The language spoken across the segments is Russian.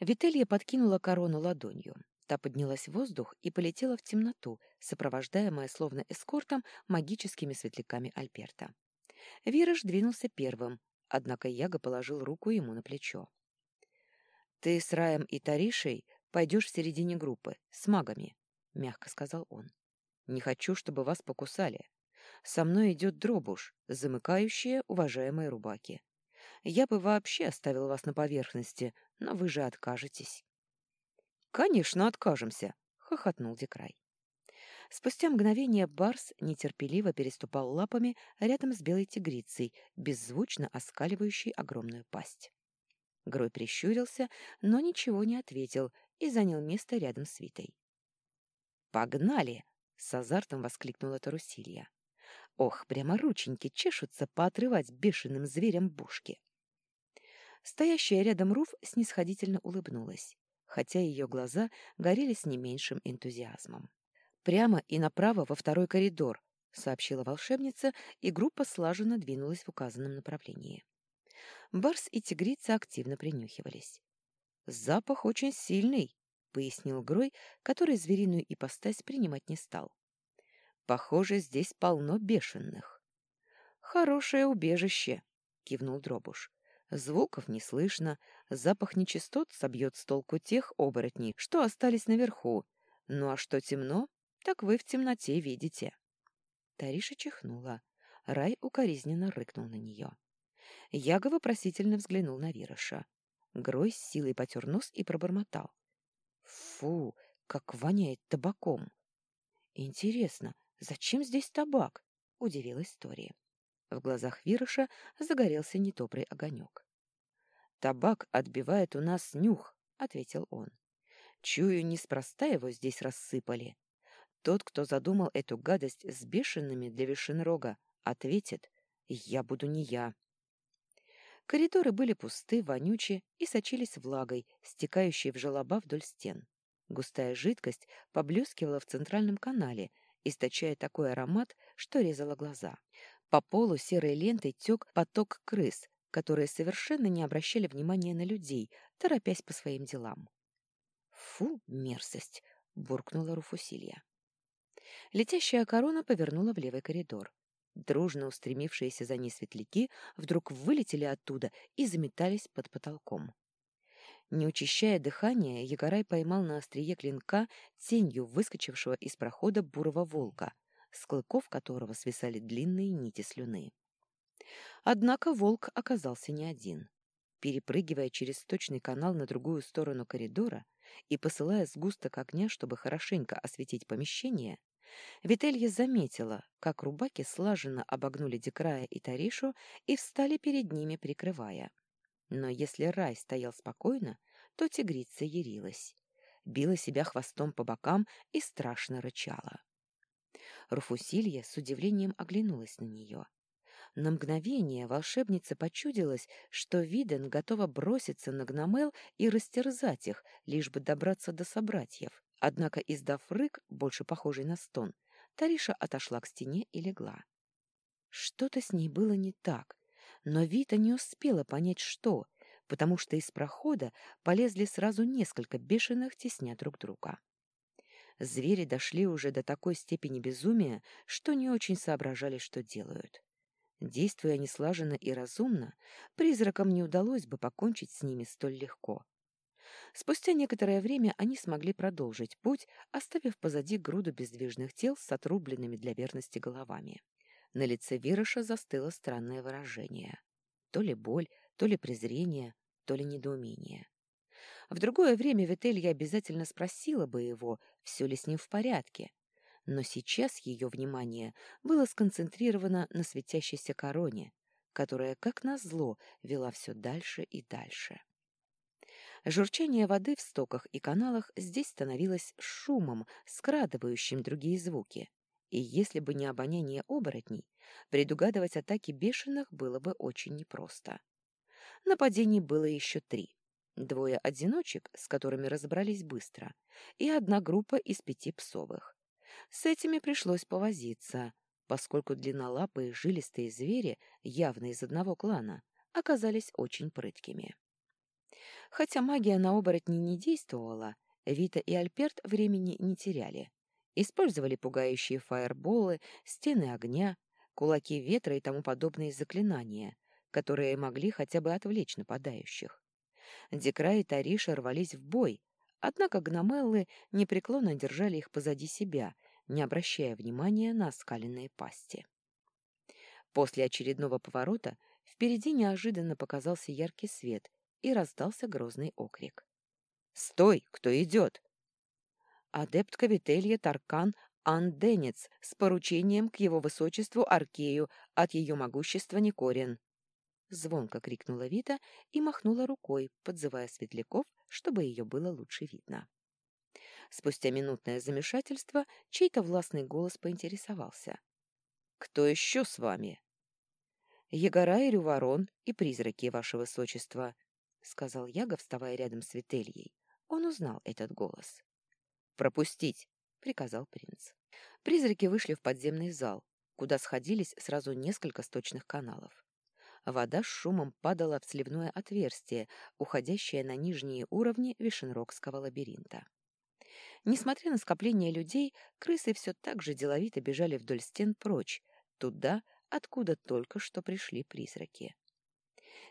Вителья подкинула корону ладонью. Та поднялась в воздух и полетела в темноту, сопровождаемая словно эскортом магическими светляками Альберта. Вираж двинулся первым, однако Яга положил руку ему на плечо. «Ты с Раем и Таришей пойдешь в середине группы, с магами», — мягко сказал он. «Не хочу, чтобы вас покусали. Со мной идет дробуш, замыкающая уважаемые рубаки. Я бы вообще оставил вас на поверхности, но вы же откажетесь». «Конечно, откажемся», — хохотнул Декрай. Спустя мгновение Барс нетерпеливо переступал лапами рядом с белой тигрицей, беззвучно оскаливающей огромную пасть. Грой прищурился, но ничего не ответил и занял место рядом с Витой. «Погнали!» — с азартом воскликнула Тарусилья. «Ох, прямо рученьки чешутся поотрывать бешеным зверям бушки!» Стоящая рядом Руф снисходительно улыбнулась, хотя ее глаза горели с не меньшим энтузиазмом. «Прямо и направо во второй коридор», — сообщила волшебница, и группа слаженно двинулась в указанном направлении. Барс и тигрица активно принюхивались. «Запах очень сильный», — пояснил Грой, который звериную ипостась принимать не стал. «Похоже, здесь полно бешеных». «Хорошее убежище», — кивнул Дробуш. Звуков не слышно, запах нечистот собьет с толку тех оборотней, что остались наверху. Ну а что темно, так вы в темноте видите. Тариша чихнула. Рай укоризненно рыкнул на нее. Яга вопросительно взглянул на Вироша. Грой с силой потер нос и пробормотал. «Фу, как воняет табаком!» «Интересно, зачем здесь табак?» — удивилась Тори. В глазах Вироша загорелся недобрый огонек. «Табак отбивает у нас нюх», — ответил он. «Чую, неспроста его здесь рассыпали. Тот, кто задумал эту гадость с бешеными для Вишенрога, ответит, «Я буду не я». Коридоры были пусты, вонючи и сочились влагой, стекающей в желоба вдоль стен. Густая жидкость поблескивала в центральном канале, источая такой аромат, что резала глаза. По полу серой лентой тек поток крыс, которые совершенно не обращали внимания на людей, торопясь по своим делам. «Фу, мерзость!» — буркнула Руфусилья. Летящая корона повернула в левый коридор. Дружно устремившиеся за ней светляки вдруг вылетели оттуда и заметались под потолком. Не учащая дыхание, Егорай поймал на острие клинка тенью выскочившего из прохода бурого волка, с клыков которого свисали длинные нити слюны. Однако волк оказался не один. Перепрыгивая через сточный канал на другую сторону коридора и посылая сгусток огня, чтобы хорошенько осветить помещение, Вителья заметила, как рубаки слаженно обогнули Декрая и Таришу и встали перед ними, прикрывая. Но если рай стоял спокойно, то тигрица ярилась, била себя хвостом по бокам и страшно рычала. Руфусилья с удивлением оглянулась на нее. На мгновение волшебнице почудилось, что Виден готова броситься на гномел и растерзать их, лишь бы добраться до собратьев. Однако, издав рык, больше похожий на стон, Тариша отошла к стене и легла. Что-то с ней было не так, но Вита не успела понять, что, потому что из прохода полезли сразу несколько бешеных, тесня друг друга. Звери дошли уже до такой степени безумия, что не очень соображали, что делают. Действуя неслаженно и разумно, призракам не удалось бы покончить с ними столь легко. Спустя некоторое время они смогли продолжить путь, оставив позади груду бездвижных тел с отрубленными для верности головами. На лице Вироша застыло странное выражение. То ли боль, то ли презрение, то ли недоумение. В другое время Вителья обязательно спросила бы его, все ли с ним в порядке, но сейчас ее внимание было сконцентрировано на светящейся короне, которая, как назло, вела все дальше и дальше. Журчание воды в стоках и каналах здесь становилось шумом, скрадывающим другие звуки. И если бы не обоняние оборотней, предугадывать атаки бешеных было бы очень непросто. Нападений было еще три. Двое одиночек, с которыми разобрались быстро, и одна группа из пяти псовых. С этими пришлось повозиться, поскольку длиннолапые жилистые звери, явно из одного клана, оказались очень прыткими. Хотя магия на оборотни не действовала, Вита и Альперт времени не теряли. Использовали пугающие фаерболы, стены огня, кулаки ветра и тому подобные заклинания, которые могли хотя бы отвлечь нападающих. Декра и Тариша рвались в бой, однако гномеллы непреклонно держали их позади себя, не обращая внимания на оскаленные пасти. После очередного поворота впереди неожиданно показался яркий свет и раздался грозный окрик. «Стой! Кто идет?» Адепт Кавителья Таркан Анденец с поручением к его высочеству Аркею от ее могущества Никорин. Звонко крикнула Вита и махнула рукой, подзывая светляков, чтобы ее было лучше видно. Спустя минутное замешательство чей-то властный голос поинтересовался. «Кто еще с вами?» «Ягора и Рюворон и призраки, ваше высочество», — сказал Яга, вставая рядом с Вительей. Он узнал этот голос. «Пропустить!» — приказал принц. Призраки вышли в подземный зал, куда сходились сразу несколько сточных каналов. Вода с шумом падала в сливное отверстие, уходящее на нижние уровни Вишенрогского лабиринта. Несмотря на скопление людей, крысы все так же деловито бежали вдоль стен прочь, туда, откуда только что пришли призраки.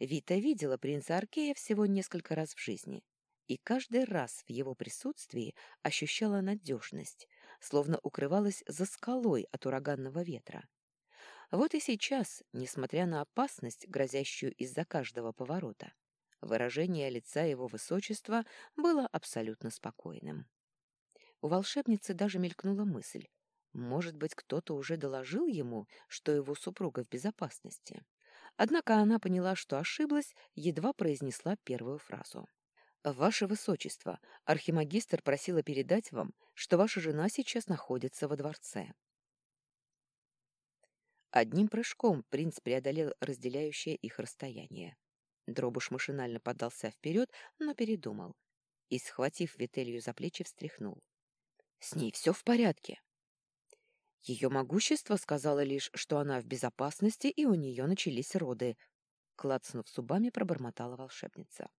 Вита видела принца Аркея всего несколько раз в жизни, и каждый раз в его присутствии ощущала надежность, словно укрывалась за скалой от ураганного ветра. Вот и сейчас, несмотря на опасность, грозящую из-за каждого поворота, выражение лица его высочества было абсолютно спокойным. У волшебницы даже мелькнула мысль. Может быть, кто-то уже доложил ему, что его супруга в безопасности. Однако она поняла, что ошиблась, едва произнесла первую фразу. «Ваше Высочество, архимагистр просила передать вам, что ваша жена сейчас находится во дворце». Одним прыжком принц преодолел разделяющее их расстояние. Дробуш машинально подался вперед, но передумал и, схватив Вителью за плечи, встряхнул. «С ней все в порядке». Ее могущество сказала лишь, что она в безопасности, и у нее начались роды. Клацнув зубами, пробормотала волшебница.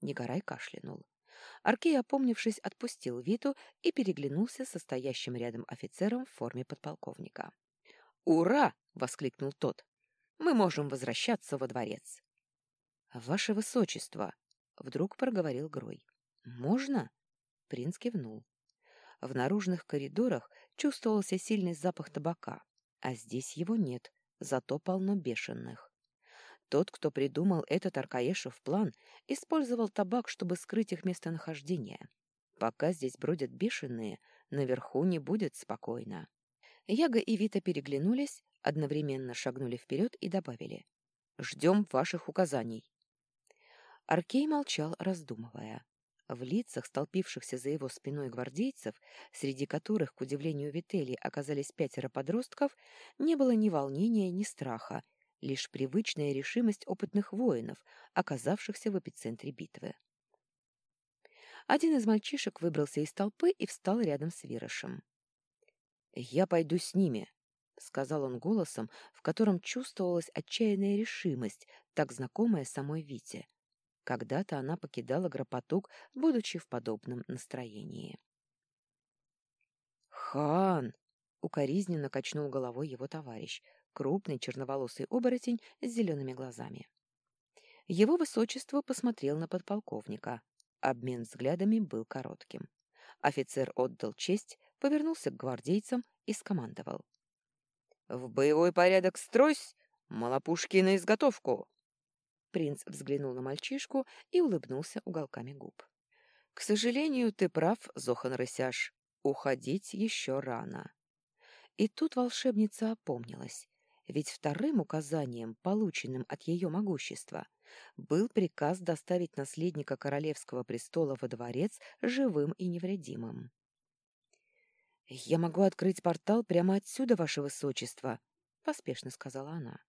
Негорай кашлянул. Аркей, опомнившись, отпустил Виту и переглянулся со стоящим рядом офицером в форме подполковника. «Ура!» — воскликнул тот. «Мы можем возвращаться во дворец». «Ваше высочество!» — вдруг проговорил Грой. «Можно?» — принц кивнул. В наружных коридорах чувствовался сильный запах табака, а здесь его нет, зато полно бешеных. Тот, кто придумал этот Аркаешев план, использовал табак, чтобы скрыть их местонахождение. Пока здесь бродят бешеные, наверху не будет спокойно. Яга и Вита переглянулись, одновременно шагнули вперед и добавили. «Ждем ваших указаний». Аркей молчал, раздумывая. В лицах столпившихся за его спиной гвардейцев, среди которых, к удивлению Вители, оказались пятеро подростков, не было ни волнения, ни страха, лишь привычная решимость опытных воинов, оказавшихся в эпицентре битвы. Один из мальчишек выбрался из толпы и встал рядом с Вирошем. «Я пойду с ними», — сказал он голосом, в котором чувствовалась отчаянная решимость, так знакомая самой Вите. Когда-то она покидала Гропотук, будучи в подобном настроении. «Хан!» — укоризненно качнул головой его товарищ, крупный черноволосый оборотень с зелеными глазами. Его высочество посмотрел на подполковника. Обмен взглядами был коротким. Офицер отдал честь, повернулся к гвардейцам и скомандовал. «В боевой порядок стройсь! Малопушки на изготовку!» Принц взглянул на мальчишку и улыбнулся уголками губ. «К сожалению, ты прав, Зохан Рысяш. Уходить еще рано». И тут волшебница опомнилась, ведь вторым указанием, полученным от ее могущества, был приказ доставить наследника королевского престола во дворец живым и невредимым. «Я могу открыть портал прямо отсюда, ваше высочество», — поспешно сказала она.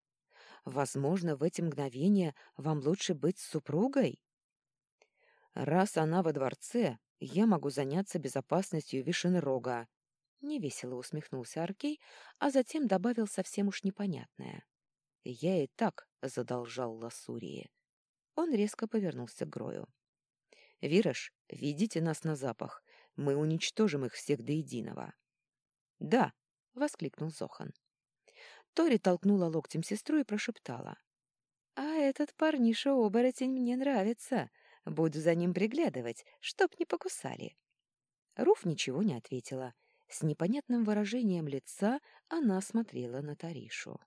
Возможно, в эти мгновения вам лучше быть с супругой? Раз она во дворце, я могу заняться безопасностью Вишенрога. Невесело усмехнулся Аркей, а затем добавил совсем уж непонятное. Я и так задолжал Ласурии. Он резко повернулся к Грою. «Вираж, видите нас на запах. Мы уничтожим их всех до единого». «Да!» — воскликнул Зохан. Тори толкнула локтем сестру и прошептала. «А этот парниша-оборотень мне нравится. Буду за ним приглядывать, чтоб не покусали». Руф ничего не ответила. С непонятным выражением лица она смотрела на Таришу.